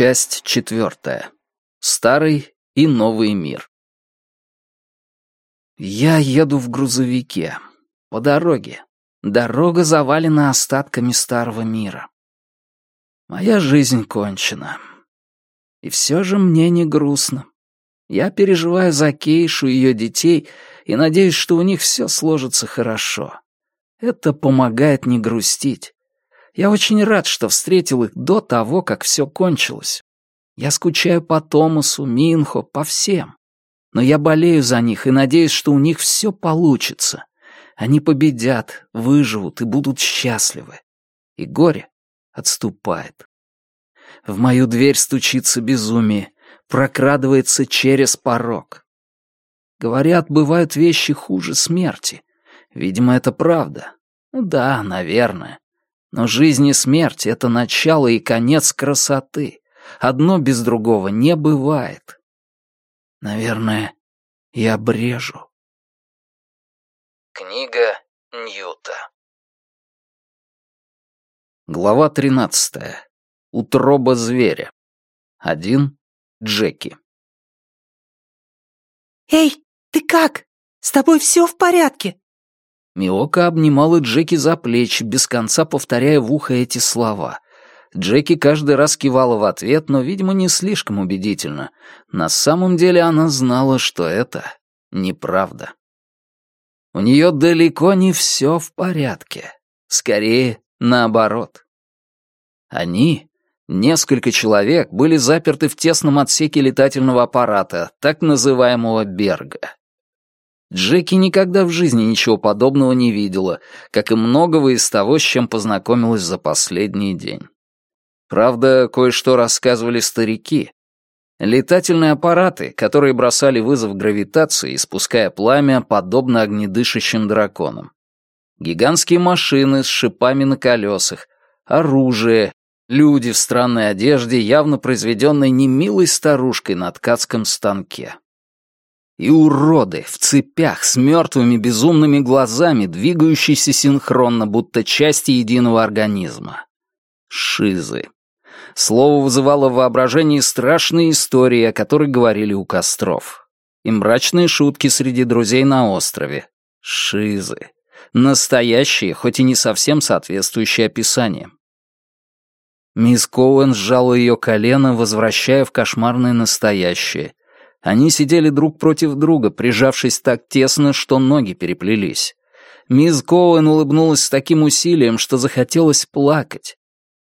Часть четвертая. Старый и новый мир. Я еду в грузовике. По дороге. Дорога завалена остатками старого мира. Моя жизнь кончена. И все же мне не грустно. Я переживаю за Кейшу и ее детей и надеюсь, что у них все сложится хорошо. Это помогает не грустить. Я очень рад, что встретил их до того, как все кончилось. Я скучаю по Томасу, Минхо, по всем. Но я болею за них и надеюсь, что у них все получится. Они победят, выживут и будут счастливы. И горе отступает. В мою дверь стучится безумие, прокрадывается через порог. Говорят, бывают вещи хуже смерти. Видимо, это правда. Ну да, наверное. Но жизнь и смерть — это начало и конец красоты. Одно без другого не бывает. Наверное, я брежу. Книга Ньюта Глава 13. Утроба зверя. Один Джеки. «Эй, ты как? С тобой все в порядке?» Миока обнимала Джеки за плечи, без конца повторяя в ухо эти слова. Джеки каждый раз кивала в ответ, но, видимо, не слишком убедительно. На самом деле она знала, что это неправда. У нее далеко не все в порядке. Скорее, наоборот. Они, несколько человек, были заперты в тесном отсеке летательного аппарата, так называемого «Берга». Джеки никогда в жизни ничего подобного не видела, как и многого из того, с чем познакомилась за последний день. Правда, кое-что рассказывали старики. Летательные аппараты, которые бросали вызов гравитации, испуская пламя, подобно огнедышащим драконам. Гигантские машины с шипами на колесах, оружие, люди в странной одежде, явно произведенной немилой старушкой на ткацком станке и уроды в цепях с мертвыми безумными глазами, двигающиеся синхронно, будто части единого организма. Шизы. Слово вызывало в воображении страшные истории, о которых говорили у костров. И мрачные шутки среди друзей на острове. Шизы. Настоящие, хоть и не совсем соответствующие описаниям. Мисс Коуэн сжала ее колено, возвращая в кошмарное настоящее, они сидели друг против друга, прижавшись так тесно, что ноги переплелись. Мисс Коуэн улыбнулась с таким усилием, что захотелось плакать.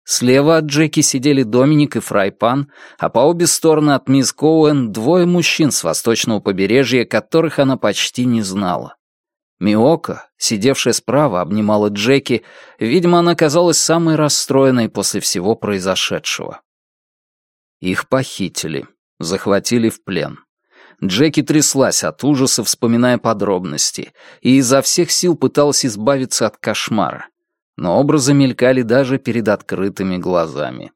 Слева от Джеки сидели Доминик и Фрайпан, а по обе стороны от мисс Коуэн двое мужчин с восточного побережья, которых она почти не знала. Миока, сидевшая справа, обнимала Джеки, видимо, она казалась самой расстроенной после всего произошедшего. Их похитили захватили в плен. Джеки тряслась от ужаса, вспоминая подробности, и изо всех сил пыталась избавиться от кошмара. Но образы мелькали даже перед открытыми глазами.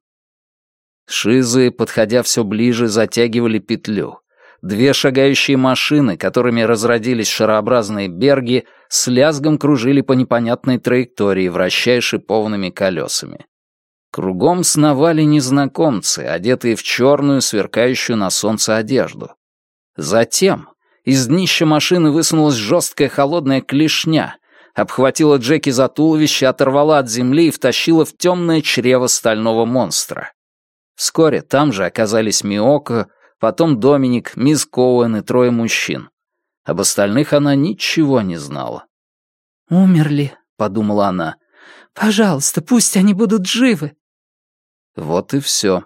Шизы, подходя все ближе, затягивали петлю. Две шагающие машины, которыми разродились шарообразные берги, с лязгом кружили по непонятной траектории, вращая шипованными колесами. Кругом сновали незнакомцы, одетые в черную, сверкающую на солнце одежду. Затем из днища машины высунулась жесткая холодная клешня, обхватила Джеки за туловище, оторвала от земли и втащила в темное чрево стального монстра. Вскоре там же оказались Миоко, потом Доминик, мисс Коуэн и трое мужчин. Об остальных она ничего не знала. «Умерли», — подумала она. «Пожалуйста, пусть они будут живы. Вот и все.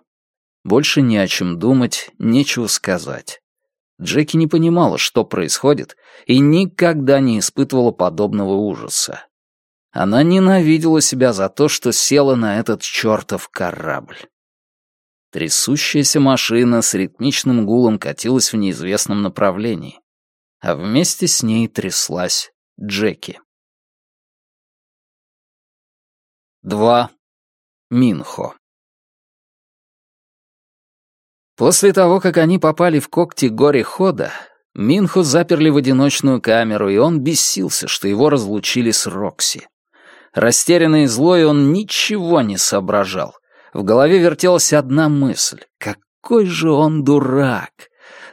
Больше ни о чем думать, нечего сказать. Джеки не понимала, что происходит, и никогда не испытывала подобного ужаса. Она ненавидела себя за то, что села на этот чертов корабль. Трясущаяся машина с ритмичным гулом катилась в неизвестном направлении, а вместе с ней тряслась Джеки. Два. Минхо. После того, как они попали в когти горе хода, Минху заперли в одиночную камеру, и он бесился, что его разлучили с Рокси. Растерянный и злой, он ничего не соображал. В голове вертелась одна мысль. Какой же он дурак!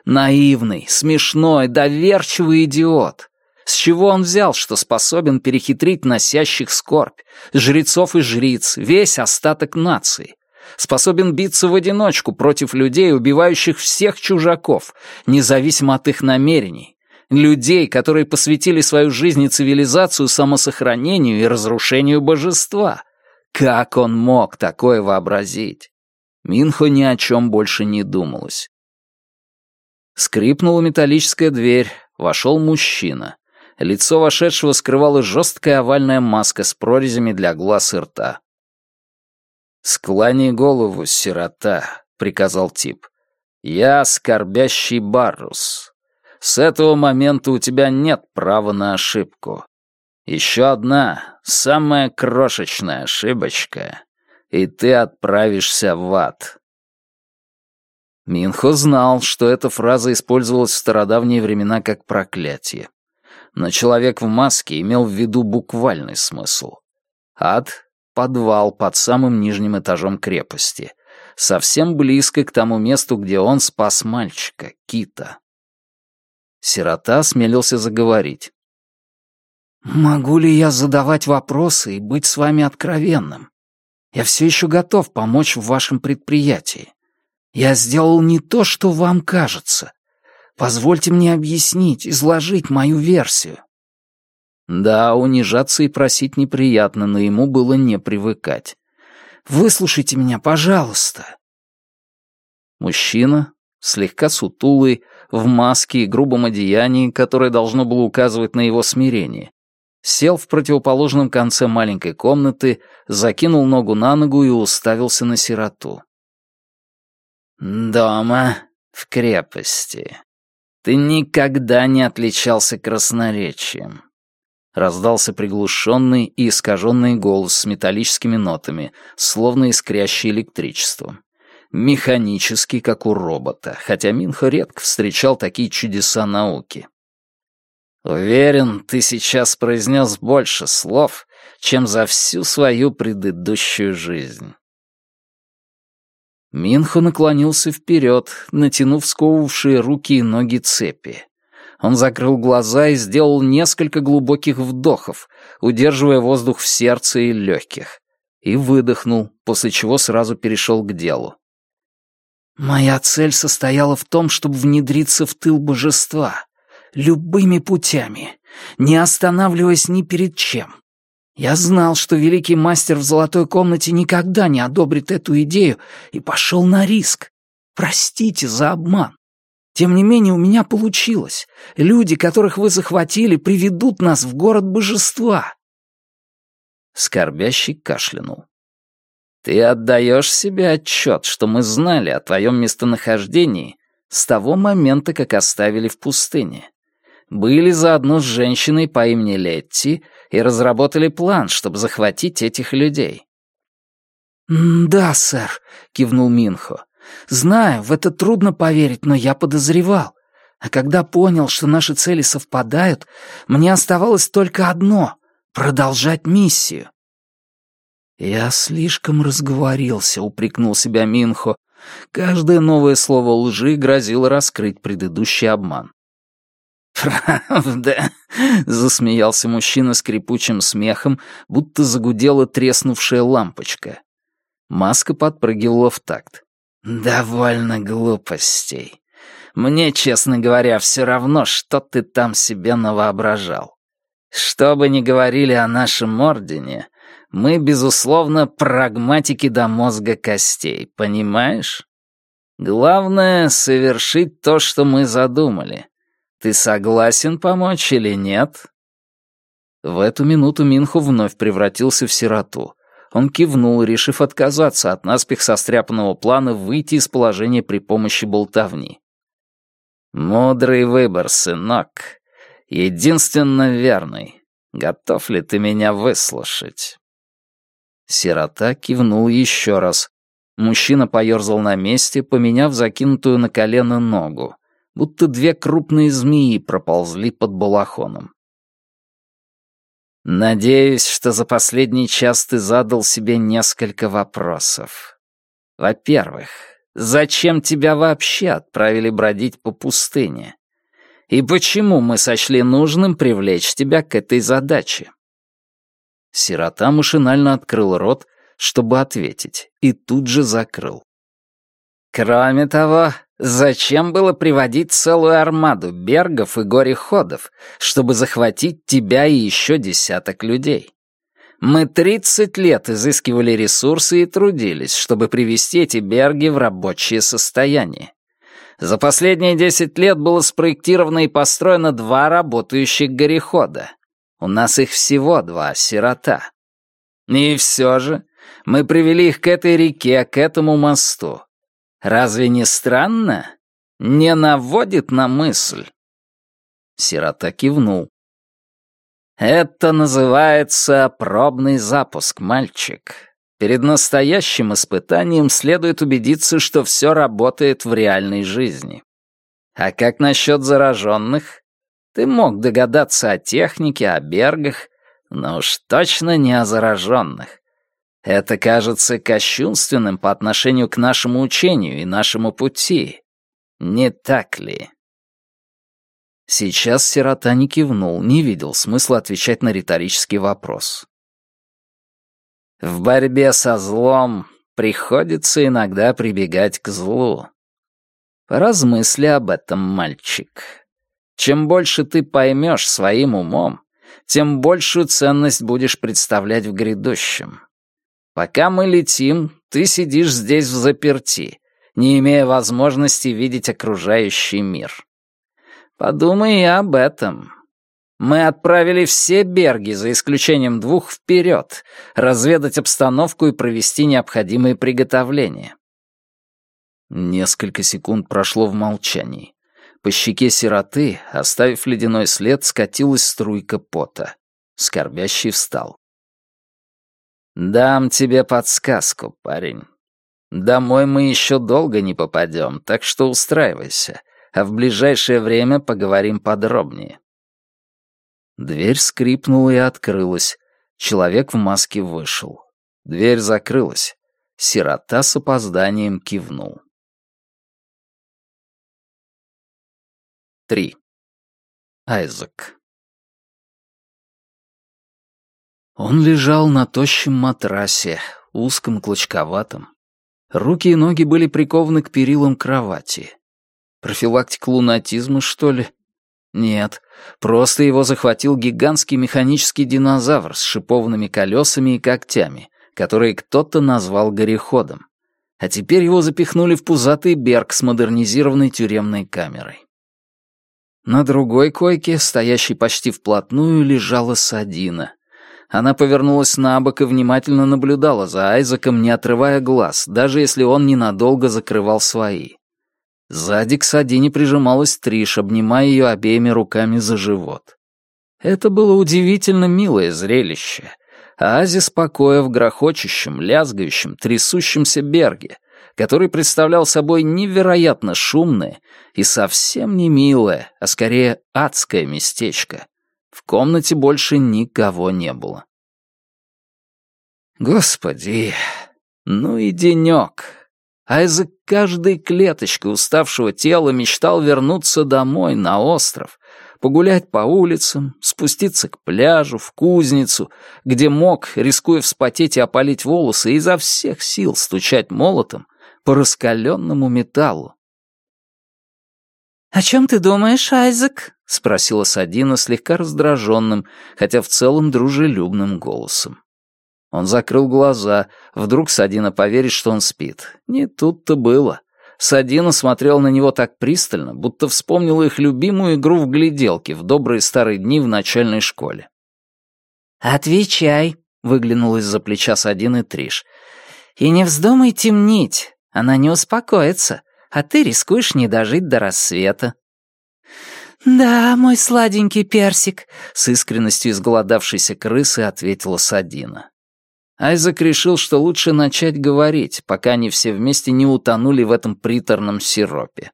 Наивный, смешной, доверчивый идиот! С чего он взял, что способен перехитрить носящих скорбь, жрецов и жриц, весь остаток нации? способен биться в одиночку против людей, убивающих всех чужаков, независимо от их намерений, людей, которые посвятили свою жизнь и цивилизацию самосохранению и разрушению божества. Как он мог такое вообразить? Минхо ни о чем больше не думалось. Скрипнула металлическая дверь, вошел мужчина. Лицо вошедшего скрывала жесткая овальная маска с прорезями для глаз и рта. «Склони голову, сирота», — приказал тип. «Я скорбящий Баррус. С этого момента у тебя нет права на ошибку. Еще одна, самая крошечная ошибочка, и ты отправишься в ад». Минхо знал, что эта фраза использовалась в стародавние времена как проклятие. Но человек в маске имел в виду буквальный смысл. Ад подвал под самым нижним этажом крепости, совсем близко к тому месту, где он спас мальчика, Кита. Сирота смелился заговорить. «Могу ли я задавать вопросы и быть с вами откровенным? Я все еще готов помочь в вашем предприятии. Я сделал не то, что вам кажется. Позвольте мне объяснить, изложить мою версию». Да, унижаться и просить неприятно, но ему было не привыкать. «Выслушайте меня, пожалуйста!» Мужчина, слегка сутулый, в маске и грубом одеянии, которое должно было указывать на его смирение, сел в противоположном конце маленькой комнаты, закинул ногу на ногу и уставился на сироту. «Дома, в крепости. Ты никогда не отличался красноречием. Раздался приглушенный и искаженный голос с металлическими нотами, словно искрящий электричеством. Механический, как у робота, хотя Минхо редко встречал такие чудеса науки. «Уверен, ты сейчас произнес больше слов, чем за всю свою предыдущую жизнь». Минхо наклонился вперед, натянув сковывавшие руки и ноги цепи. Он закрыл глаза и сделал несколько глубоких вдохов, удерживая воздух в сердце и легких. И выдохнул, после чего сразу перешел к делу. «Моя цель состояла в том, чтобы внедриться в тыл божества. Любыми путями, не останавливаясь ни перед чем. Я знал, что великий мастер в золотой комнате никогда не одобрит эту идею и пошел на риск. Простите за обман. Тем не менее, у меня получилось. Люди, которых вы захватили, приведут нас в город божества. Скорбящий кашлянул. Ты отдаешь себе отчет, что мы знали о твоем местонахождении с того момента, как оставили в пустыне. Были заодно с женщиной по имени Летти и разработали план, чтобы захватить этих людей. «Да, сэр», — кивнул Минхо. Знаю, в это трудно поверить, но я подозревал. А когда понял, что наши цели совпадают, мне оставалось только одно — продолжать миссию. «Я слишком разговорился», — упрекнул себя Минхо. Каждое новое слово лжи грозило раскрыть предыдущий обман. «Правда?» — засмеялся мужчина скрипучим смехом, будто загудела треснувшая лампочка. Маска подпрыгивала в такт. «Довольно глупостей. Мне, честно говоря, все равно, что ты там себе навоображал. Что бы ни говорили о нашем ордене, мы, безусловно, прагматики до мозга костей, понимаешь? Главное — совершить то, что мы задумали. Ты согласен помочь или нет?» В эту минуту Минху вновь превратился в сироту — он кивнул, решив отказаться от наспех состряпанного плана выйти из положения при помощи болтовни. «Мудрый выбор, сынок. Единственно верный. Готов ли ты меня выслушать?» Сирота кивнул еще раз. Мужчина поерзал на месте, поменяв закинутую на колено ногу, будто две крупные змеи проползли под балахоном. Надеюсь, что за последний час ты задал себе несколько вопросов. Во-первых, зачем тебя вообще отправили бродить по пустыне? И почему мы сочли нужным привлечь тебя к этой задаче? Сирота машинально открыл рот, чтобы ответить, и тут же закрыл. Кроме того, Зачем было приводить целую армаду бергов и гореходов, чтобы захватить тебя и еще десяток людей? Мы 30 лет изыскивали ресурсы и трудились, чтобы привести эти берги в рабочее состояние. За последние 10 лет было спроектировано и построено два работающих горехода. У нас их всего два сирота. И все же мы привели их к этой реке, к этому мосту, Разве не странно? Не наводит на мысль?» Сирота кивнул. «Это называется пробный запуск, мальчик. Перед настоящим испытанием следует убедиться, что все работает в реальной жизни. А как насчет зараженных? Ты мог догадаться о технике, о бергах, но уж точно не о зараженных. Это кажется кощунственным по отношению к нашему учению и нашему пути. Не так ли? Сейчас сирота не кивнул, не видел смысла отвечать на риторический вопрос. В борьбе со злом приходится иногда прибегать к злу. Размысли об этом, мальчик. Чем больше ты поймешь своим умом, тем большую ценность будешь представлять в грядущем. Пока мы летим, ты сидишь здесь в заперти, не имея возможности видеть окружающий мир. Подумай и об этом. Мы отправили все Берги, за исключением двух, вперед, разведать обстановку и провести необходимые приготовления. Несколько секунд прошло в молчании. По щеке сироты, оставив ледяной след, скатилась струйка пота. Скорбящий встал. «Дам тебе подсказку, парень. Домой мы еще долго не попадем, так что устраивайся, а в ближайшее время поговорим подробнее». Дверь скрипнула и открылась. Человек в маске вышел. Дверь закрылась. Сирота с опозданием кивнул. Три. Айзек Он лежал на тощем матрасе, узком, клочковатом. Руки и ноги были прикованы к перилам кровати. Профилактика лунатизма, что ли? Нет, просто его захватил гигантский механический динозавр с шипованными колесами и когтями, который кто-то назвал гореходом. А теперь его запихнули в пузатый берг с модернизированной тюремной камерой. На другой койке, стоящей почти вплотную, лежала Садина. Она повернулась на бок и внимательно наблюдала за Айзеком, не отрывая глаз, даже если он ненадолго закрывал свои. Сзади к Садине прижималась Триш, обнимая ее обеими руками за живот. Это было удивительно милое зрелище. Оазис покоя в грохочущем, лязгающем, трясущемся Берге, который представлял собой невероятно шумное и совсем не милое, а скорее адское местечко — в комнате больше никого не было. Господи, ну и денек. Айзек каждой клеточкой уставшего тела мечтал вернуться домой, на остров, погулять по улицам, спуститься к пляжу, в кузницу, где мог, рискуя вспотеть и опалить волосы, изо всех сил стучать молотом по раскаленному металлу. «О чем ты думаешь, Айзек?» — спросила Садина слегка раздраженным, хотя в целом дружелюбным голосом. Он закрыл глаза. Вдруг Садина поверит, что он спит. Не тут-то было. Садина смотрел на него так пристально, будто вспомнил их любимую игру в гляделки в добрые старые дни в начальной школе. «Отвечай», — выглянул из-за плеча Садины Триш. «И не вздумай темнить, она не успокоится а ты рискуешь не дожить до рассвета». «Да, мой сладенький персик», — с искренностью изголодавшейся крысы ответила Садина. Айзек решил, что лучше начать говорить, пока они все вместе не утонули в этом приторном сиропе.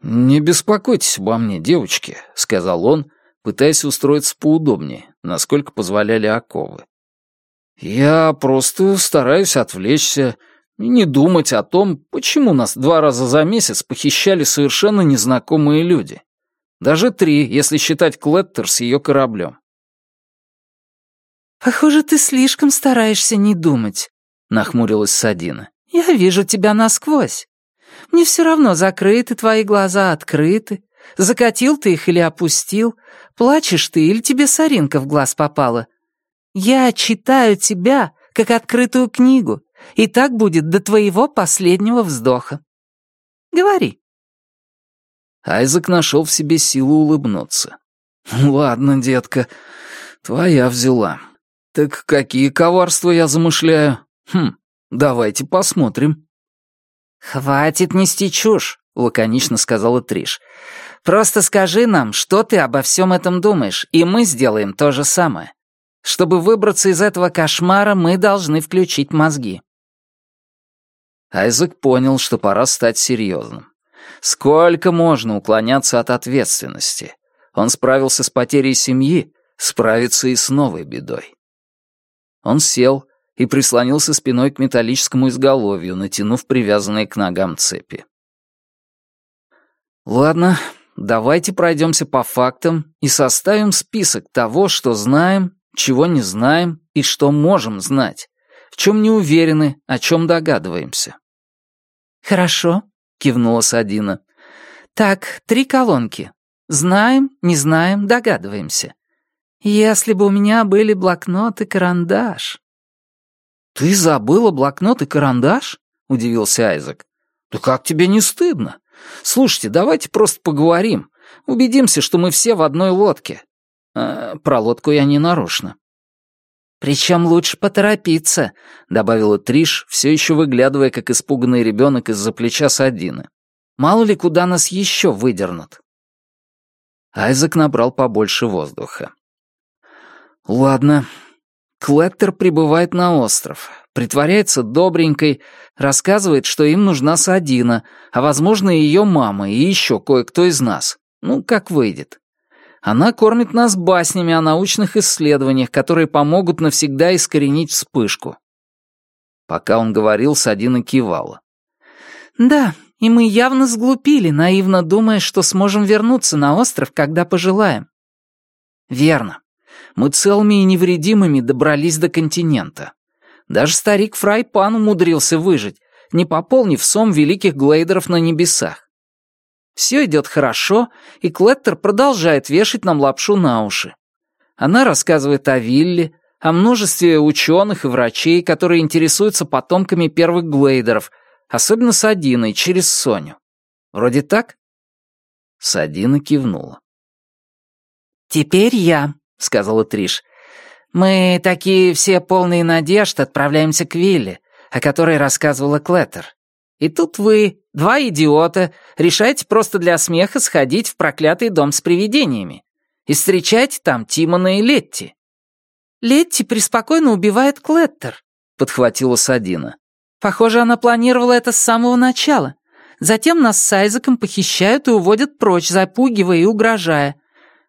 «Не беспокойтесь обо мне, девочки», — сказал он, пытаясь устроиться поудобнее, насколько позволяли оковы. «Я просто стараюсь отвлечься, и не думать о том, почему нас два раза за месяц похищали совершенно незнакомые люди. Даже три, если считать Клеттер с ее кораблем. «Похоже, ты слишком стараешься не думать», — нахмурилась Садина. «Я вижу тебя насквозь. Мне все равно, закрыты твои глаза, открыты. Закатил ты их или опустил. Плачешь ты или тебе соринка в глаз попала. Я читаю тебя, как открытую книгу, и так будет до твоего последнего вздоха. Говори». Айзек нашел в себе силу улыбнуться. Ну «Ладно, детка, твоя взяла. Так какие коварства я замышляю? Хм, давайте посмотрим». «Хватит нести чушь», — лаконично сказала Триш. «Просто скажи нам, что ты обо всем этом думаешь, и мы сделаем то же самое. Чтобы выбраться из этого кошмара, мы должны включить мозги». Айзек понял, что пора стать серьезным. Сколько можно уклоняться от ответственности? Он справился с потерей семьи, справится и с новой бедой. Он сел и прислонился спиной к металлическому изголовью, натянув привязанные к ногам цепи. «Ладно, давайте пройдемся по фактам и составим список того, что знаем, чего не знаем и что можем знать, чем не уверены, о чем догадываемся». «Хорошо», — кивнула Садина. «Так, три колонки. Знаем, не знаем, догадываемся. Если бы у меня были блокнот и карандаш». «Ты забыла блокнот и карандаш?» — удивился Айзек. «Да как тебе не стыдно? Слушайте, давайте просто поговорим. Убедимся, что мы все в одной лодке». Э, про лодку я не нарочно. «Причем лучше поторопиться», — добавила Триш, все еще выглядывая, как испуганный ребенок из-за плеча Садины. «Мало ли, куда нас еще выдернут». Айзек набрал побольше воздуха. «Ладно. Клеттер прибывает на остров, притворяется добренькой, рассказывает, что им нужна Садина, а, возможно, и ее мама и еще кое-кто из нас. Ну, как выйдет. Она кормит нас баснями о научных исследованиях, которые помогут навсегда искоренить вспышку». Пока он говорил, Садина кивала. «Да, и мы явно сглупили, наивно думая, что сможем вернуться на остров, когда пожелаем». «Верно. Мы целыми и невредимыми добрались до континента. Даже старик Фрайпан умудрился выжить, не пополнив сом великих глейдеров на небесах. Все идет хорошо, и Клеттер продолжает вешать нам лапшу на уши. Она рассказывает о Вилле, о множестве ученых и врачей, которые интересуются потомками первых глейдеров, особенно Садиной, через Соню. Вроде так?» Садина кивнула. «Теперь я», — сказала Триш. «Мы такие все полные надежд отправляемся к Вилле, о которой рассказывала Клеттер. И тут вы Два идиота решаете просто для смеха сходить в проклятый дом с привидениями и встречать там Тимона и Летти». «Летти преспокойно убивает Клеттер», — подхватила Садина. «Похоже, она планировала это с самого начала. Затем нас с Айзеком похищают и уводят прочь, запугивая и угрожая.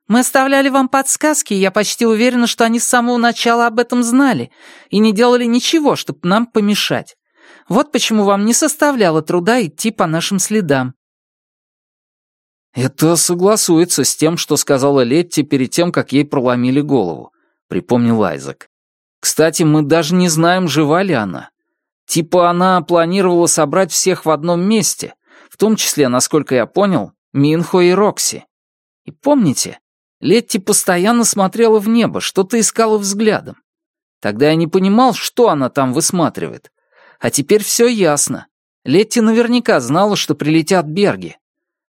Мы оставляли вам подсказки, и я почти уверена, что они с самого начала об этом знали и не делали ничего, чтобы нам помешать. Вот почему вам не составляло труда идти по нашим следам». «Это согласуется с тем, что сказала Летти перед тем, как ей проломили голову», — припомнил Айзек. «Кстати, мы даже не знаем, жива ли она. Типа она планировала собрать всех в одном месте, в том числе, насколько я понял, Минхо и Рокси. И помните, Летти постоянно смотрела в небо, что-то искала взглядом. Тогда я не понимал, что она там высматривает. А теперь все ясно. Летти наверняка знала, что прилетят Берги.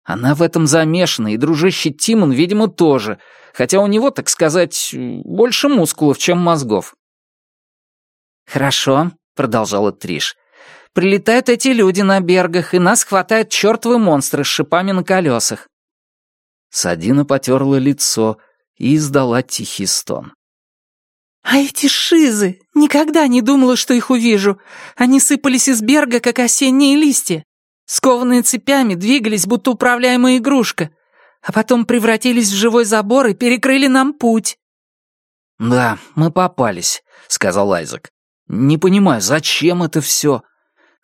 Она в этом замешана, и дружище Тимон, видимо, тоже, хотя у него, так сказать, больше мускулов, чем мозгов. «Хорошо», — продолжала Триш. «Прилетают эти люди на Бергах, и нас хватают чертовы монстры с шипами на колесах». Садина потерла лицо и издала тихий стон. А эти шизы! Никогда не думала, что их увижу. Они сыпались из берга, как осенние листья. Скованные цепями двигались, будто управляемая игрушка. А потом превратились в живой забор и перекрыли нам путь. «Да, мы попались», — сказал Айзек. «Не понимаю, зачем это все?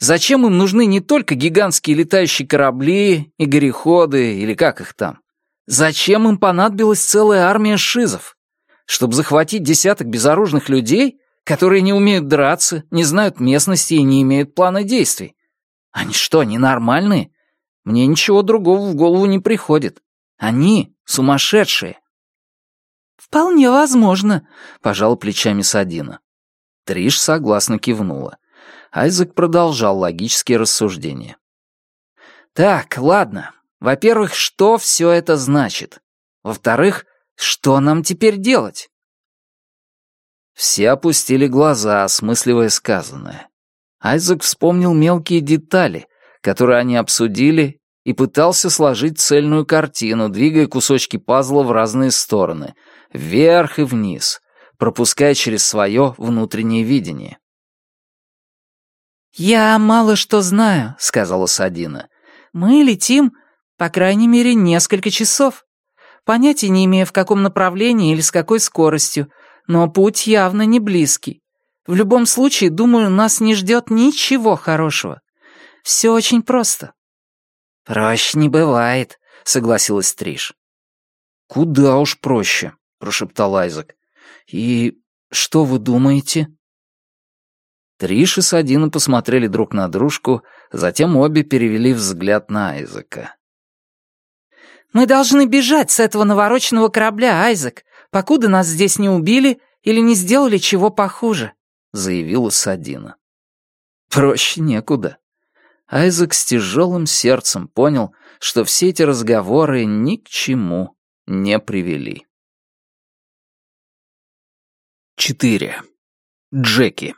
Зачем им нужны не только гигантские летающие корабли и гореходы, или как их там? Зачем им понадобилась целая армия шизов?» чтобы захватить десяток безоружных людей, которые не умеют драться, не знают местности и не имеют плана действий. Они что, ненормальные? Мне ничего другого в голову не приходит. Они сумасшедшие. «Вполне возможно», — пожал плечами Садина. Триш согласно кивнула. Айзек продолжал логические рассуждения. «Так, ладно. Во-первых, что все это значит? Во-вторых, что нам теперь делать?» Все опустили глаза, осмысливая сказанное. Айзек вспомнил мелкие детали, которые они обсудили, и пытался сложить цельную картину, двигая кусочки пазла в разные стороны, вверх и вниз, пропуская через свое внутреннее видение. «Я мало что знаю», — сказала Садина. «Мы летим, по крайней мере, несколько часов. Понятия не имея, в каком направлении или с какой скоростью, но путь явно не близкий. В любом случае, думаю, нас не ждет ничего хорошего. Все очень просто». «Проще не бывает», — согласилась Триш. «Куда уж проще», — прошептал Айзек. «И что вы думаете?» Триш и Садина посмотрели друг на дружку, затем обе перевели взгляд на Айзека. Мы должны бежать с этого навороченного корабля, Айзек, покуда нас здесь не убили или не сделали чего похуже», — заявила Садина. «Проще некуда». Айзек с тяжелым сердцем понял, что все эти разговоры ни к чему не привели. 4. Джеки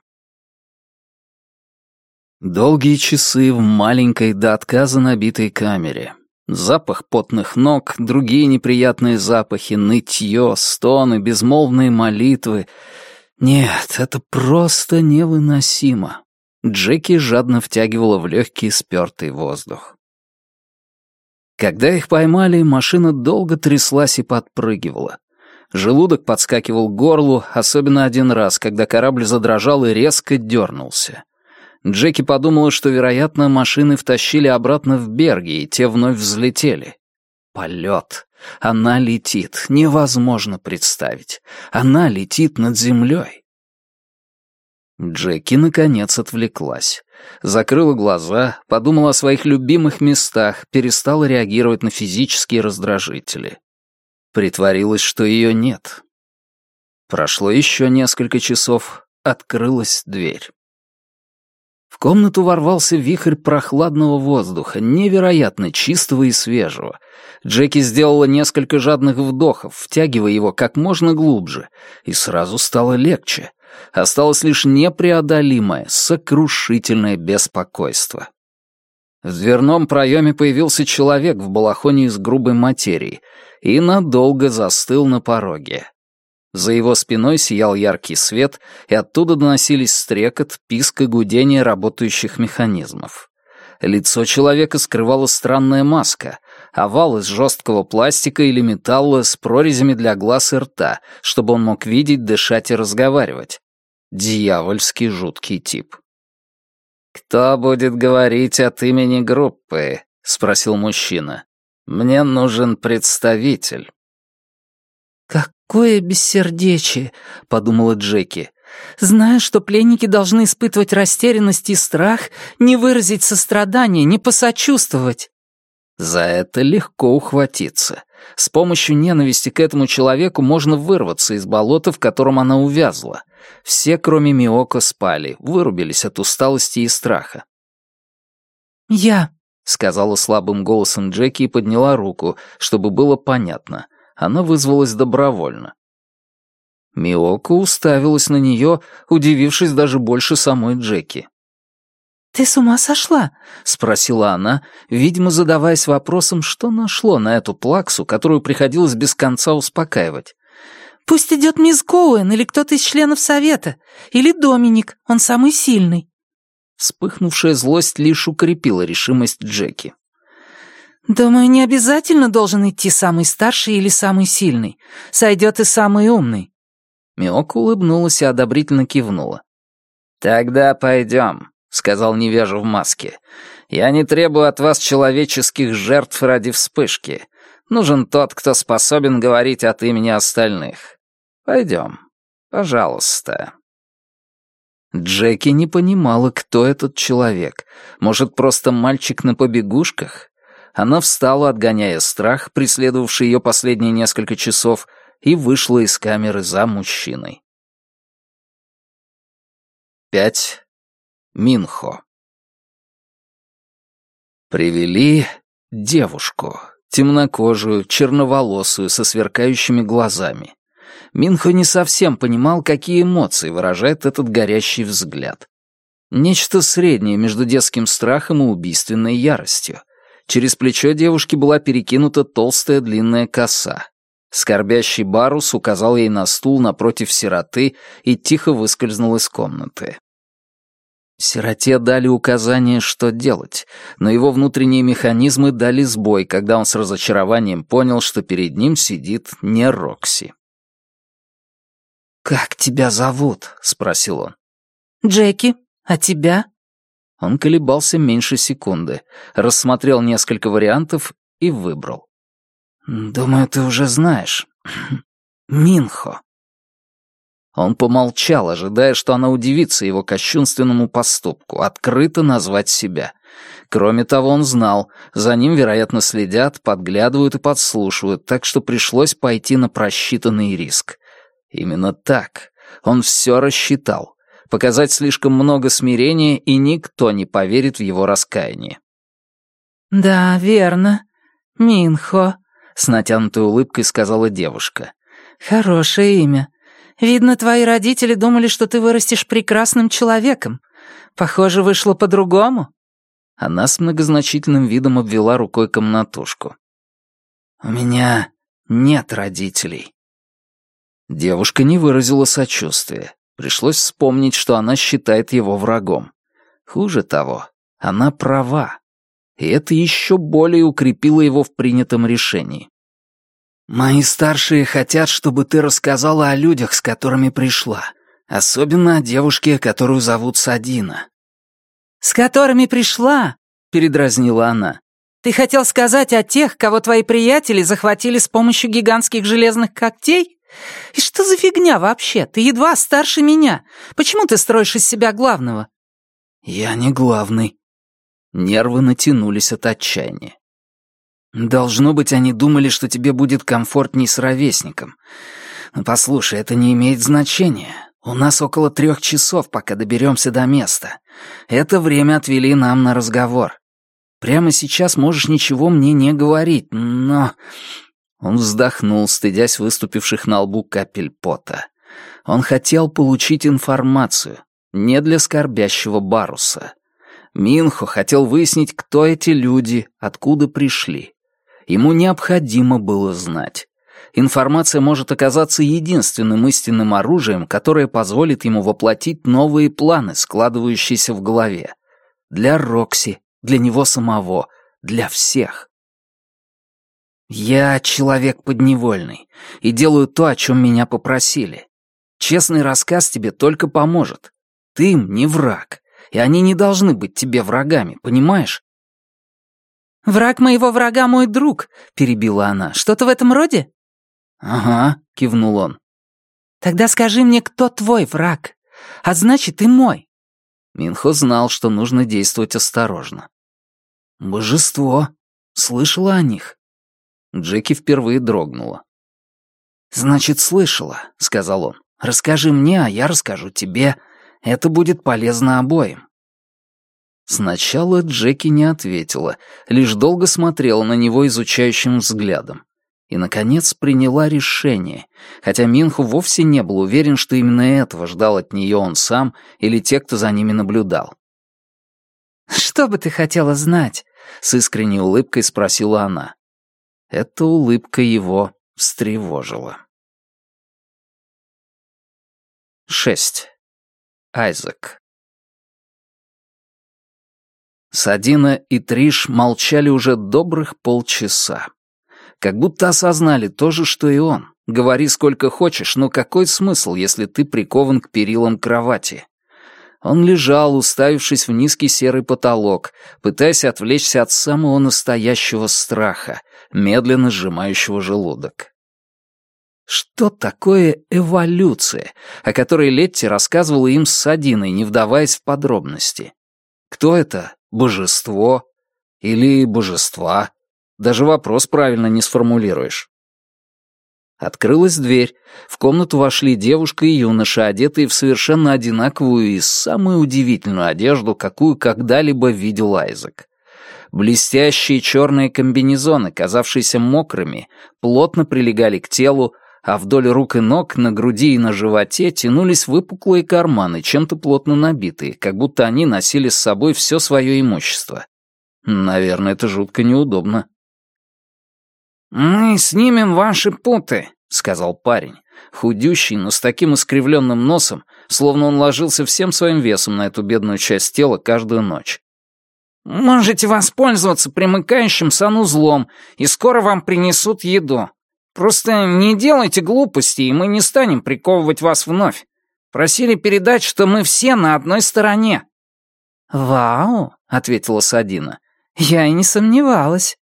Долгие часы в маленькой до отказа набитой камере, Запах потных ног, другие неприятные запахи, нытье, стоны, безмолвные молитвы. Нет, это просто невыносимо. Джеки жадно втягивала в легкий спертый воздух. Когда их поймали, машина долго тряслась и подпрыгивала. Желудок подскакивал к горлу, особенно один раз, когда корабль задрожал и резко дернулся. Джеки подумала, что, вероятно, машины втащили обратно в Берги, и те вновь взлетели. Полет. Она летит. Невозможно представить. Она летит над землей. Джеки, наконец, отвлеклась. Закрыла глаза, подумала о своих любимых местах, перестала реагировать на физические раздражители. Притворилась, что ее нет. Прошло еще несколько часов, открылась дверь. В комнату ворвался вихрь прохладного воздуха, невероятно чистого и свежего. Джеки сделала несколько жадных вдохов, втягивая его как можно глубже, и сразу стало легче. Осталось лишь непреодолимое, сокрушительное беспокойство. В дверном проеме появился человек в балахоне из грубой материи и надолго застыл на пороге. За его спиной сиял яркий свет, и оттуда доносились стрекот, писк и гудение работающих механизмов. Лицо человека скрывала странная маска, овал из жесткого пластика или металла с прорезями для глаз и рта, чтобы он мог видеть, дышать и разговаривать. Дьявольский жуткий тип. «Кто будет говорить от имени группы?» — спросил мужчина. «Мне нужен представитель» какое бессердечие!» — подумала Джеки. «Зная, что пленники должны испытывать растерянность и страх, не выразить сострадание, не посочувствовать». За это легко ухватиться. С помощью ненависти к этому человеку можно вырваться из болота, в котором она увязла. Все, кроме Миоко, спали, вырубились от усталости и страха. «Я», — сказала слабым голосом Джеки и подняла руку, чтобы было понятно она вызвалась добровольно. Миоко уставилась на нее, удивившись даже больше самой Джеки. «Ты с ума сошла?» — спросила она, видимо, задаваясь вопросом, что нашло на эту плаксу, которую приходилось без конца успокаивать. «Пусть идет мисс Гоуэн или кто-то из членов совета, или Доминик, он самый сильный». Вспыхнувшая злость лишь укрепила решимость Джеки. «Думаю, не обязательно должен идти самый старший или самый сильный. Сойдет и самый умный». Миока улыбнулась и одобрительно кивнула. «Тогда пойдем», — сказал невежа в маске. «Я не требую от вас человеческих жертв ради вспышки. Нужен тот, кто способен говорить от имени остальных. Пойдем, пожалуйста». Джеки не понимала, кто этот человек. Может, просто мальчик на побегушках? она встала, отгоняя страх, преследовавший ее последние несколько часов, и вышла из камеры за мужчиной. Пять. Минхо. Привели девушку, темнокожую, черноволосую, со сверкающими глазами. Минхо не совсем понимал, какие эмоции выражает этот горящий взгляд. Нечто среднее между детским страхом и убийственной яростью — Через плечо девушки была перекинута толстая длинная коса. Скорбящий Барус указал ей на стул напротив сироты и тихо выскользнул из комнаты. Сироте дали указание, что делать, но его внутренние механизмы дали сбой, когда он с разочарованием понял, что перед ним сидит не Рокси. «Как тебя зовут?» — спросил он. «Джеки, а тебя?» Он колебался меньше секунды, рассмотрел несколько вариантов и выбрал. «Думаю, ты уже знаешь. Минхо». Он помолчал, ожидая, что она удивится его кощунственному поступку, открыто назвать себя. Кроме того, он знал, за ним, вероятно, следят, подглядывают и подслушивают, так что пришлось пойти на просчитанный риск. Именно так. Он все рассчитал показать слишком много смирения, и никто не поверит в его раскаяние. «Да, верно. Минхо», — с натянутой улыбкой сказала девушка. «Хорошее имя. Видно, твои родители думали, что ты вырастешь прекрасным человеком. Похоже, вышло по-другому». Она с многозначительным видом обвела рукой комнатушку. «У меня нет родителей». Девушка не выразила сочувствия. Пришлось вспомнить, что она считает его врагом. Хуже того, она права. И это еще более укрепило его в принятом решении. «Мои старшие хотят, чтобы ты рассказала о людях, с которыми пришла, особенно о девушке, которую зовут Садина». «С которыми пришла?» — передразнила она. «Ты хотел сказать о тех, кого твои приятели захватили с помощью гигантских железных когтей?» «И что за фигня вообще? Ты едва старше меня. Почему ты строишь из себя главного?» «Я не главный». Нервы натянулись от отчаяния. «Должно быть, они думали, что тебе будет комфортней с ровесником. Но послушай, это не имеет значения. У нас около трех часов, пока доберемся до места. Это время отвели нам на разговор». Прямо сейчас можешь ничего мне не говорить, но он вздохнул, стыдясь выступивших на лбу капель пота. Он хотел получить информацию, не для скорбящего Баруса. Минхо хотел выяснить, кто эти люди, откуда пришли. Ему необходимо было знать. Информация может оказаться единственным истинным оружием, которое позволит ему воплотить новые планы, складывающиеся в голове. Для Рокси, для него самого, для всех. Я человек подневольный и делаю то, о чем меня попросили. Честный рассказ тебе только поможет. Ты им не враг, и они не должны быть тебе врагами, понимаешь? «Враг моего врага мой друг», — перебила она. «Что-то в этом роде?» «Ага», — кивнул он. «Тогда скажи мне, кто твой враг? А значит, и мой». Минхо знал, что нужно действовать осторожно. «Божество. Слышала о них?» Джеки впервые дрогнула. «Значит, слышала», — сказал он. «Расскажи мне, а я расскажу тебе. Это будет полезно обоим». Сначала Джеки не ответила, лишь долго смотрела на него изучающим взглядом. И, наконец, приняла решение, хотя Минху вовсе не был уверен, что именно этого ждал от нее он сам или те, кто за ними наблюдал. «Что бы ты хотела знать?» — с искренней улыбкой спросила она. Эта улыбка его встревожила. 6. Айзек Садина и Триш молчали уже добрых полчаса. Как будто осознали то же, что и он. Говори сколько хочешь, но какой смысл, если ты прикован к перилам кровати? Он лежал, уставившись в низкий серый потолок, пытаясь отвлечься от самого настоящего страха, медленно сжимающего желудок. Что такое эволюция, о которой Летти рассказывала им с Садиной, не вдаваясь в подробности? Кто это? Божество? Или божества? Даже вопрос правильно не сформулируешь. Открылась дверь. В комнату вошли девушка и юноша, одетые в совершенно одинаковую и самую удивительную одежду, какую когда-либо видел Айзек. Блестящие черные комбинезоны, казавшиеся мокрыми, плотно прилегали к телу, а вдоль рук и ног, на груди и на животе тянулись выпуклые карманы, чем-то плотно набитые, как будто они носили с собой все свое имущество. Наверное, это жутко неудобно. «Мы снимем ваши путы», — сказал парень, худющий, но с таким искривленным носом, словно он ложился всем своим весом на эту бедную часть тела каждую ночь. Можете воспользоваться примыкающим санузлом, и скоро вам принесут еду. Просто не делайте глупостей, и мы не станем приковывать вас вновь. Просили передать, что мы все на одной стороне». «Вау!» — ответила Садина. «Я и не сомневалась».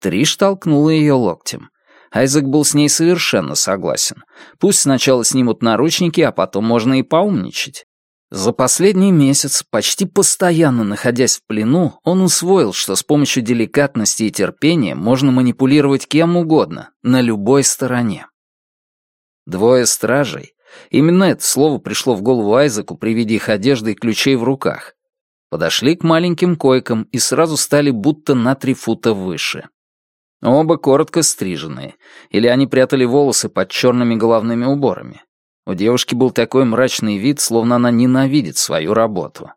Триш толкнула ее локтем. Айзек был с ней совершенно согласен. Пусть сначала снимут наручники, а потом можно и поумничать. За последний месяц, почти постоянно находясь в плену, он усвоил, что с помощью деликатности и терпения можно манипулировать кем угодно, на любой стороне. Двое стражей. Именно это слово пришло в голову Айзеку при виде их одежды и ключей в руках. Подошли к маленьким койкам и сразу стали будто на три фута выше. Оба коротко стриженные, или они прятали волосы под черными головными уборами. У девушки был такой мрачный вид, словно она ненавидит свою работу.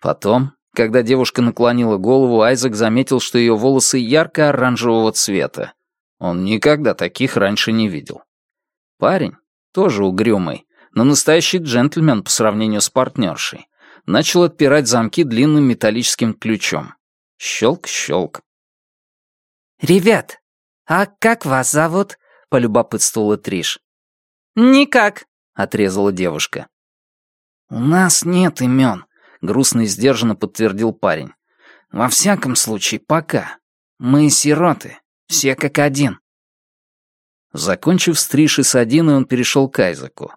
Потом, когда девушка наклонила голову, Айзек заметил, что ее волосы ярко-оранжевого цвета. Он никогда таких раньше не видел. Парень, тоже угрюмый, но настоящий джентльмен по сравнению с партнершей, начал отпирать замки длинным металлическим ключом. Щелк-щелк. «Ребят, а как вас зовут?» — полюбопытствовала Триш. «Никак», отрезала девушка. «У нас нет имен», — грустно и сдержанно подтвердил парень. «Во всяком случае, пока. Мы сироты, все как один». Закончив стриж и садины, он перешел к Айзеку.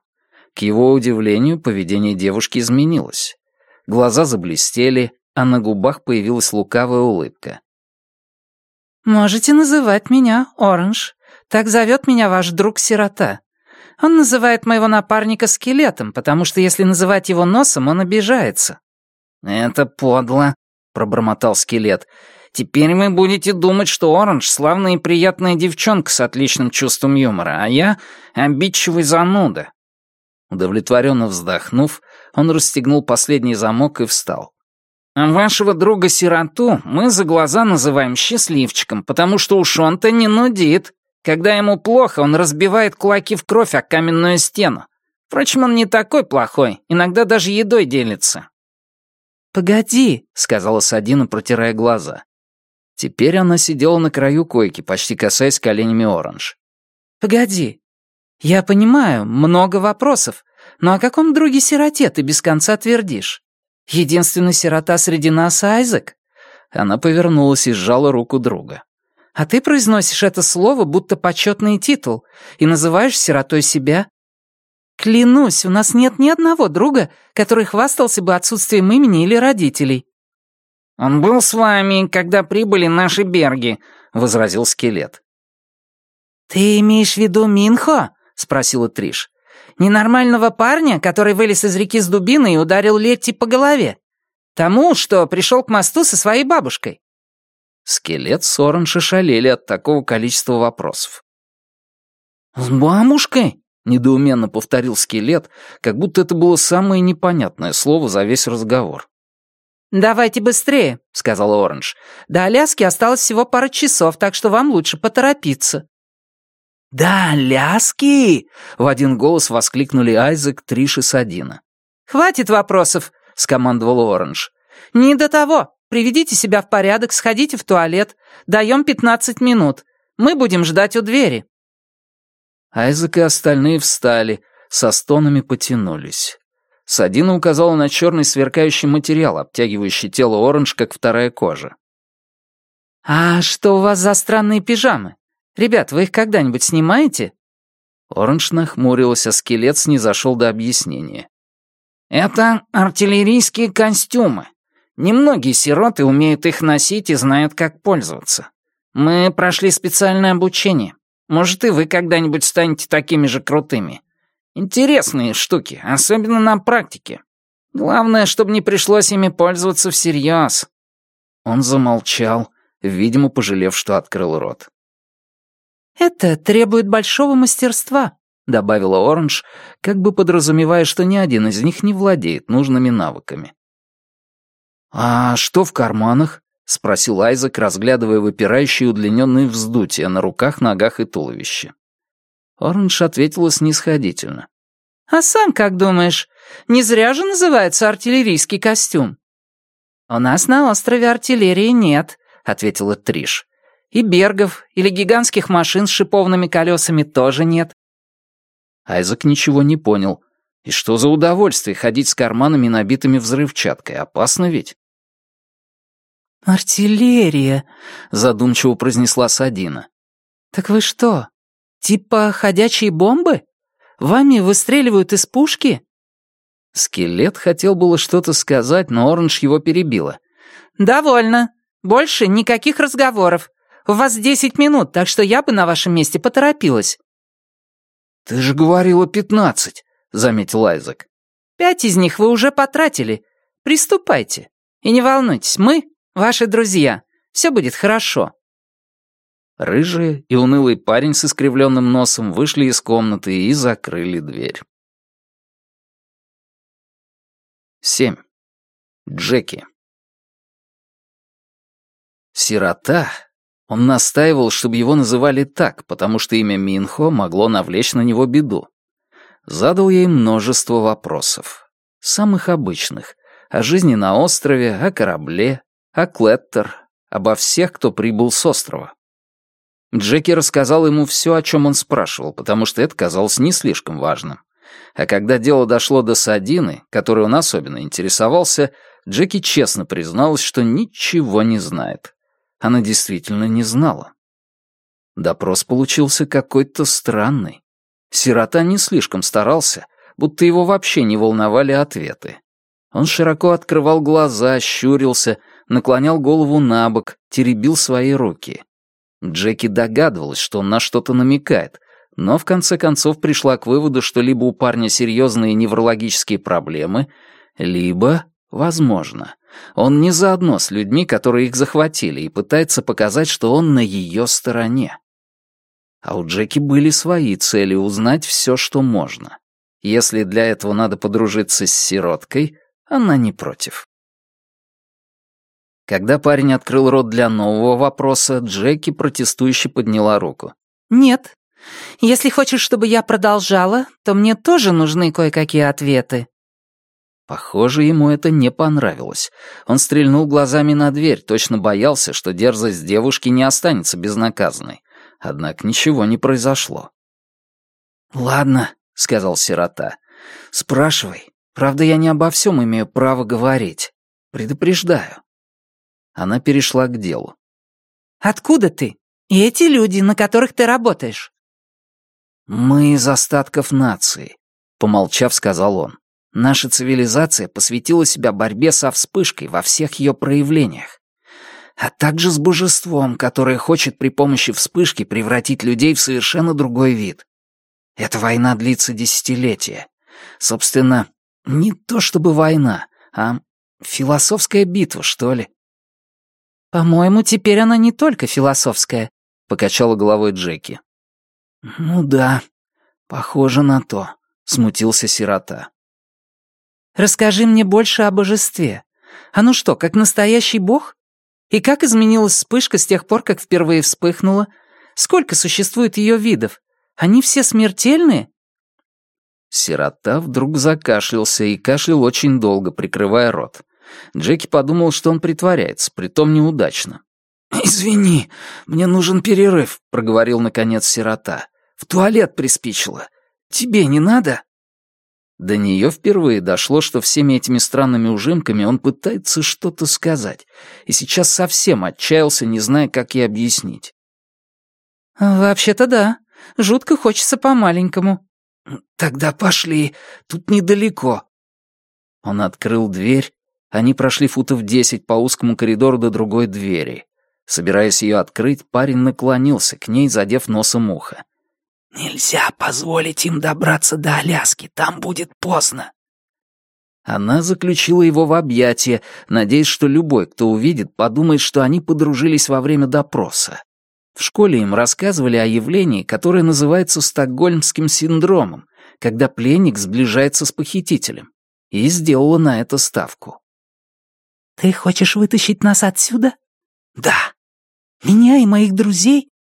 К его удивлению, поведение девушки изменилось. Глаза заблестели, а на губах появилась лукавая улыбка. «Можете называть меня Оранж. Так зовет меня ваш друг-сирота», он называет моего напарника скелетом, потому что если называть его носом, он обижается». «Это подло», — пробормотал скелет. «Теперь вы будете думать, что Оранж — славная и приятная девчонка с отличным чувством юмора, а я — обидчивый зануда». Удовлетворенно вздохнув, он расстегнул последний замок и встал. Вашего друга-сироту мы за глаза называем счастливчиком, потому что уж он-то не нудит». Когда ему плохо, он разбивает кулаки в кровь о каменную стену. Впрочем, он не такой плохой, иногда даже едой делится». «Погоди», — сказала Садина, протирая глаза. Теперь она сидела на краю койки, почти касаясь коленями оранж. «Погоди. Я понимаю, много вопросов, но о каком друге-сироте ты без конца твердишь? Единственный сирота среди нас — Айзек?» Она повернулась и сжала руку друга а ты произносишь это слово, будто почетный титул, и называешь сиротой себя. Клянусь, у нас нет ни одного друга, который хвастался бы отсутствием имени или родителей». «Он был с вами, когда прибыли наши берги», — возразил скелет. «Ты имеешь в виду Минхо?» — спросила Триш. «Ненормального парня, который вылез из реки с дубиной и ударил Летти по голове? Тому, что пришел к мосту со своей бабушкой?» Скелет Сорен шишалели от такого количества вопросов. «С бабушкой?» — недоуменно повторил скелет, как будто это было самое непонятное слово за весь разговор. «Давайте быстрее», — сказал Оранж. «До Аляски осталось всего пара часов, так что вам лучше поторопиться». «До Аляски!» — в один голос воскликнули Айзек, Триш и Садина. «Хватит вопросов», — скомандовал Оранж. «Не до того. Приведите себя в порядок, сходите в туалет. Даем 15 минут. Мы будем ждать у двери». Айзек и остальные встали, со стонами потянулись. Садина указала на черный сверкающий материал, обтягивающий тело оранж, как вторая кожа. «А что у вас за странные пижамы? Ребят, вы их когда-нибудь снимаете?» Оранж нахмурилась, а скелет снизошел до объяснения. «Это артиллерийские костюмы. Немногие сироты умеют их носить и знают, как пользоваться. Мы прошли специальное обучение. Может, и вы когда-нибудь станете такими же крутыми. Интересные штуки, особенно на практике. Главное, чтобы не пришлось ими пользоваться всерьез». Он замолчал, видимо, пожалев, что открыл рот. «Это требует большого мастерства», — добавила Оранж, как бы подразумевая, что ни один из них не владеет нужными навыками. «А что в карманах?» — спросил Айзек, разглядывая выпирающие удлиненные вздутия на руках, ногах и туловище. Оранж ответила снисходительно. «А сам как думаешь? Не зря же называется артиллерийский костюм». «У нас на острове артиллерии нет», — ответила Триш. «И бергов, или гигантских машин с шиповными колесами тоже нет». Айзек ничего не понял. «И что за удовольствие ходить с карманами, набитыми взрывчаткой? Опасно ведь?» «Артиллерия!» — задумчиво произнесла Садина. «Так вы что, типа ходячие бомбы? Вами выстреливают из пушки?» Скелет хотел было что-то сказать, но Оранж его перебила. «Довольно. Больше никаких разговоров. У вас десять минут, так что я бы на вашем месте поторопилась». «Ты же говорила пятнадцать», — заметил Айзек. «Пять из них вы уже потратили. Приступайте. И не волнуйтесь, мы Ваши друзья. Все будет хорошо». Рыжий и унылый парень с искривленным носом вышли из комнаты и закрыли дверь. 7. Джеки. Сирота. Он настаивал, чтобы его называли так, потому что имя Минхо могло навлечь на него беду. Задал ей множество вопросов. Самых обычных. О жизни на острове, о корабле, о Клеттер, обо всех, кто прибыл с острова. Джеки рассказал ему все, о чем он спрашивал, потому что это казалось не слишком важным. А когда дело дошло до Садины, которой он особенно интересовался, Джеки честно призналась, что ничего не знает. Она действительно не знала. Допрос получился какой-то странный. Сирота не слишком старался, будто его вообще не волновали ответы. Он широко открывал глаза, щурился — наклонял голову на бок, теребил свои руки. Джеки догадывалась, что он на что-то намекает, но в конце концов пришла к выводу, что либо у парня серьезные неврологические проблемы, либо, возможно, он не заодно с людьми, которые их захватили, и пытается показать, что он на ее стороне. А у Джеки были свои цели узнать все, что можно. Если для этого надо подружиться с сироткой, она не против. Когда парень открыл рот для нового вопроса, Джеки протестующе подняла руку. «Нет. Если хочешь, чтобы я продолжала, то мне тоже нужны кое-какие ответы». Похоже, ему это не понравилось. Он стрельнул глазами на дверь, точно боялся, что дерзость девушки не останется безнаказанной. Однако ничего не произошло. «Ладно», — сказал сирота, — «спрашивай. Правда, я не обо всем имею право говорить. Предупреждаю». Она перешла к делу. «Откуда ты? И эти люди, на которых ты работаешь?» «Мы из остатков нации», — помолчав, сказал он. «Наша цивилизация посвятила себя борьбе со вспышкой во всех ее проявлениях, а также с божеством, которое хочет при помощи вспышки превратить людей в совершенно другой вид. Эта война длится десятилетия. Собственно, не то чтобы война, а философская битва, что ли. «По-моему, теперь она не только философская», — покачала головой Джеки. «Ну да, похоже на то», — смутился сирота. «Расскажи мне больше о божестве. А ну что, как настоящий бог? И как изменилась вспышка с тех пор, как впервые вспыхнула? Сколько существует ее видов? Они все смертельные?» Сирота вдруг закашлялся и кашлял очень долго, прикрывая рот. Джеки подумал, что он притворяется, притом неудачно. «Извини, мне нужен перерыв», — проговорил, наконец, сирота. «В туалет приспичило. Тебе не надо?» До нее впервые дошло, что всеми этими странными ужимками он пытается что-то сказать, и сейчас совсем отчаялся, не зная, как ей объяснить. «Вообще-то да. Жутко хочется по-маленькому». «Тогда пошли. Тут недалеко». Он открыл дверь они прошли футов десять по узкому коридору до другой двери. Собираясь ее открыть, парень наклонился к ней, задев носом ухо. «Нельзя позволить им добраться до Аляски, там будет поздно». Она заключила его в объятия, надеясь, что любой, кто увидит, подумает, что они подружились во время допроса. В школе им рассказывали о явлении, которое называется «стокгольмским синдромом», когда пленник сближается с похитителем, и сделала на это ставку. Ты хочешь вытащить нас отсюда? Да. Меня и моих друзей?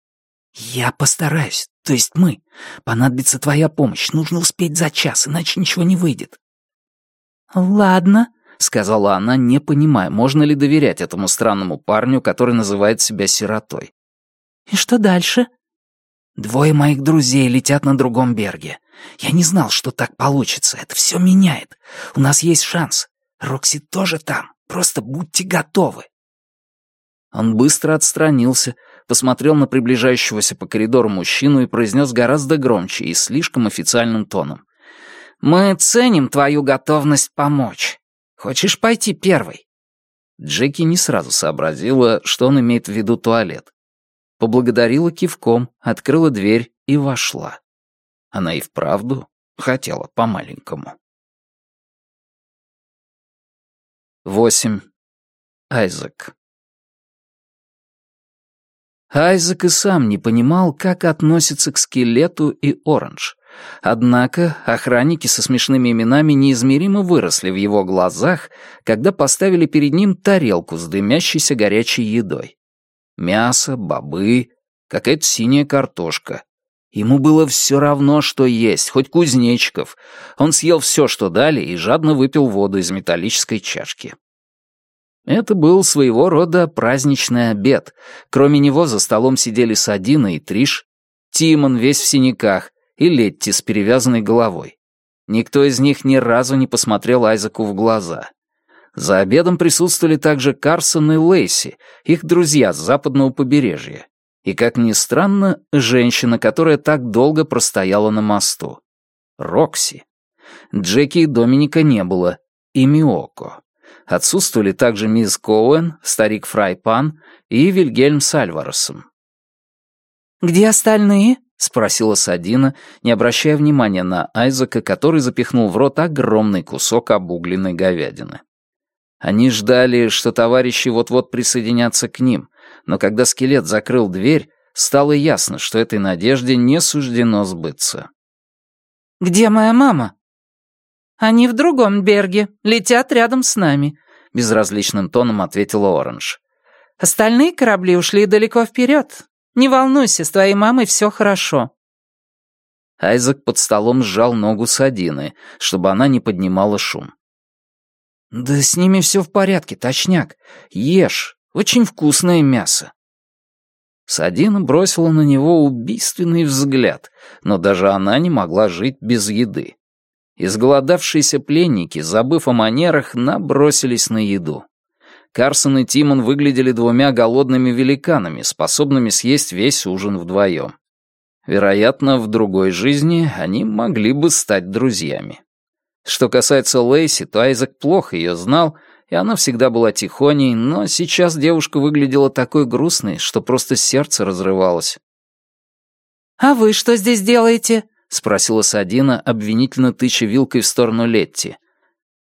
Я постараюсь, то есть мы. Понадобится твоя помощь, нужно успеть за час, иначе ничего не выйдет. Ладно, сказала она, не понимая, можно ли доверять этому странному парню, который называет себя сиротой. И что дальше? Двое моих друзей летят на другом берге. Я не знал, что так получится. Это все меняет. У нас есть шанс. Рокси тоже там. Просто будьте готовы!» Он быстро отстранился, посмотрел на приближающегося по коридору мужчину и произнес гораздо громче и слишком официальным тоном. «Мы ценим твою готовность помочь. Хочешь пойти первый?" Джеки не сразу сообразила, что он имеет в виду туалет. Поблагодарила кивком, открыла дверь и вошла. Она и вправду хотела по-маленькому. восемь. Айзек. Айзек и сам не понимал, как относится к скелету и оранж. Однако охранники со смешными именами неизмеримо выросли в его глазах, когда поставили перед ним тарелку с дымящейся горячей едой. Мясо, бобы, какая-то синяя картошка — Ему было все равно, что есть, хоть кузнечиков. Он съел все, что дали, и жадно выпил воду из металлической чашки. Это был своего рода праздничный обед. Кроме него за столом сидели Садина и Триш, Тимон весь в синяках и Летти с перевязанной головой. Никто из них ни разу не посмотрел Айзеку в глаза. За обедом присутствовали также Карсон и Лейси, их друзья с западного побережья и, как ни странно, женщина, которая так долго простояла на мосту. Рокси. Джеки и Доминика не было, и Миоко. Отсутствовали также мисс Коуэн, старик Фрайпан и Вильгельм с Альваресом. «Где остальные?» — спросила Садина, не обращая внимания на Айзека, который запихнул в рот огромный кусок обугленной говядины. Они ждали, что товарищи вот-вот присоединятся к ним — но когда скелет закрыл дверь, стало ясно, что этой надежде не суждено сбыться. «Где моя мама?» «Они в другом берге, летят рядом с нами», — безразличным тоном ответила Оранж. «Остальные корабли ушли далеко вперед. Не волнуйся, с твоей мамой все хорошо». Айзек под столом сжал ногу Садины, чтобы она не поднимала шум. «Да с ними все в порядке, точняк. Ешь, очень вкусное мясо». Садина бросила на него убийственный взгляд, но даже она не могла жить без еды. Изголодавшиеся пленники, забыв о манерах, набросились на еду. Карсон и Тимон выглядели двумя голодными великанами, способными съесть весь ужин вдвоем. Вероятно, в другой жизни они могли бы стать друзьями. Что касается Лейси, то Айзек плохо ее знал — и она всегда была тихоней, но сейчас девушка выглядела такой грустной, что просто сердце разрывалось. «А вы что здесь делаете?» — спросила Садина, обвинительно тыча вилкой в сторону Летти.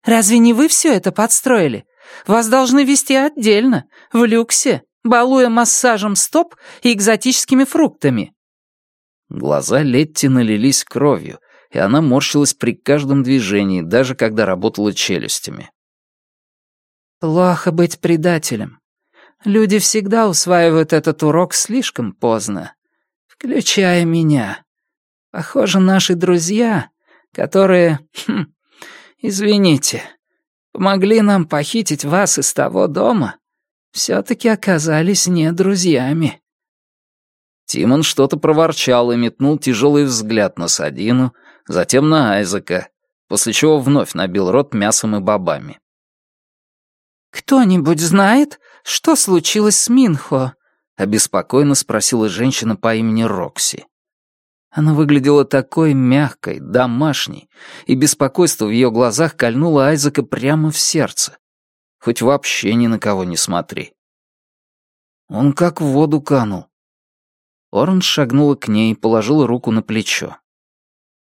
«Разве не вы все это подстроили? Вас должны вести отдельно, в люксе, балуя массажем стоп и экзотическими фруктами». Глаза Летти налились кровью, и она морщилась при каждом движении, даже когда работала челюстями. Плохо быть предателем. Люди всегда усваивают этот урок слишком поздно, включая меня. Похоже, наши друзья, которые... Хм, извините, помогли нам похитить вас из того дома, все-таки оказались не друзьями. Тимон что-то проворчал и метнул тяжелый взгляд на Садину, затем на Айзека, после чего вновь набил рот мясом и бобами. «Кто-нибудь знает, что случилось с Минхо?» — обеспокоенно спросила женщина по имени Рокси. Она выглядела такой мягкой, домашней, и беспокойство в ее глазах кольнуло Айзека прямо в сердце. Хоть вообще ни на кого не смотри. Он как в воду канул. Оранж шагнула к ней и положила руку на плечо.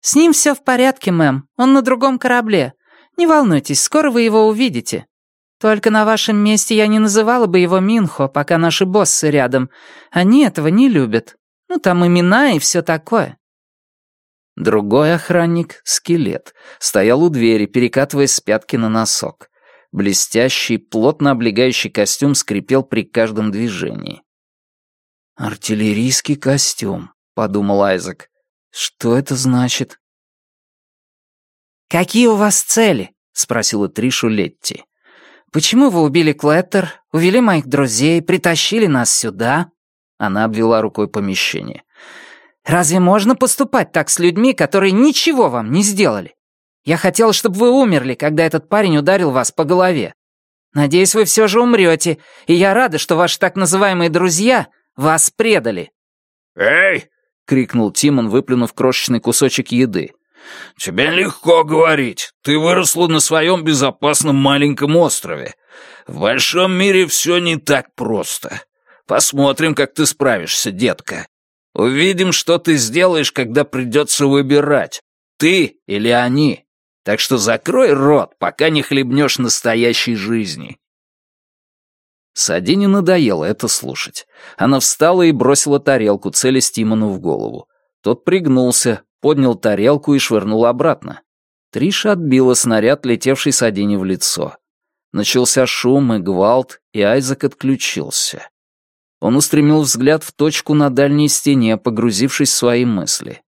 «С ним все в порядке, мэм. Он на другом корабле. Не волнуйтесь, скоро вы его увидите». Только на вашем месте я не называла бы его Минхо, пока наши боссы рядом. Они этого не любят. Ну, там имена и все такое». Другой охранник, скелет, стоял у двери, перекатываясь с пятки на носок. Блестящий, плотно облегающий костюм скрипел при каждом движении. «Артиллерийский костюм», — подумал Айзек. «Что это значит?» «Какие у вас цели?» — спросила Тришу Летти. Почему вы убили Клэттер, увели моих друзей, притащили нас сюда?» Она обвела рукой помещение. «Разве можно поступать так с людьми, которые ничего вам не сделали? Я хотела, чтобы вы умерли, когда этот парень ударил вас по голове. Надеюсь, вы все же умрете, и я рада, что ваши так называемые друзья вас предали». «Эй!» — крикнул Тимон, выплюнув крошечный кусочек еды. Тебе легко говорить. Ты выросла на своем безопасном маленьком острове. В большом мире все не так просто. Посмотрим, как ты справишься, детка. Увидим, что ты сделаешь, когда придется выбирать. Ты или они. Так что закрой рот, пока не хлебнешь настоящей жизни». Садине надоело это слушать. Она встала и бросила тарелку, цели Стимону в голову. Тот пригнулся, поднял тарелку и швырнул обратно. Триша отбила снаряд, летевший Садине в лицо. Начался шум и гвалт, и Айзек отключился. Он устремил взгляд в точку на дальней стене, погрузившись в свои мысли.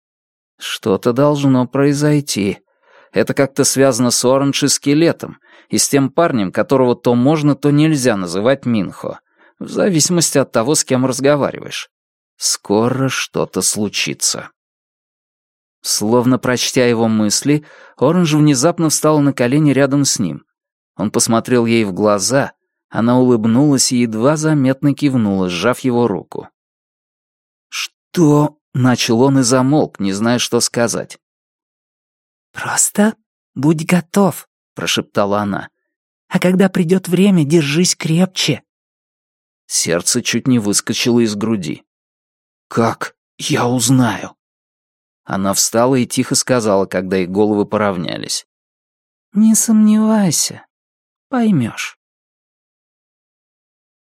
Что-то должно произойти. Это как-то связано с Оранж и скелетом, и с тем парнем, которого то можно, то нельзя называть Минхо, в зависимости от того, с кем разговариваешь. Скоро что-то случится. Словно прочтя его мысли, Оранж внезапно встал на колени рядом с ним. Он посмотрел ей в глаза, она улыбнулась и едва заметно кивнула, сжав его руку. «Что?» — начал он и замолк, не зная, что сказать. «Просто будь готов», — прошептала она. «А когда придет время, держись крепче». Сердце чуть не выскочило из груди. «Как? Я узнаю!» Она встала и тихо сказала, когда их головы поравнялись. «Не сомневайся, поймешь».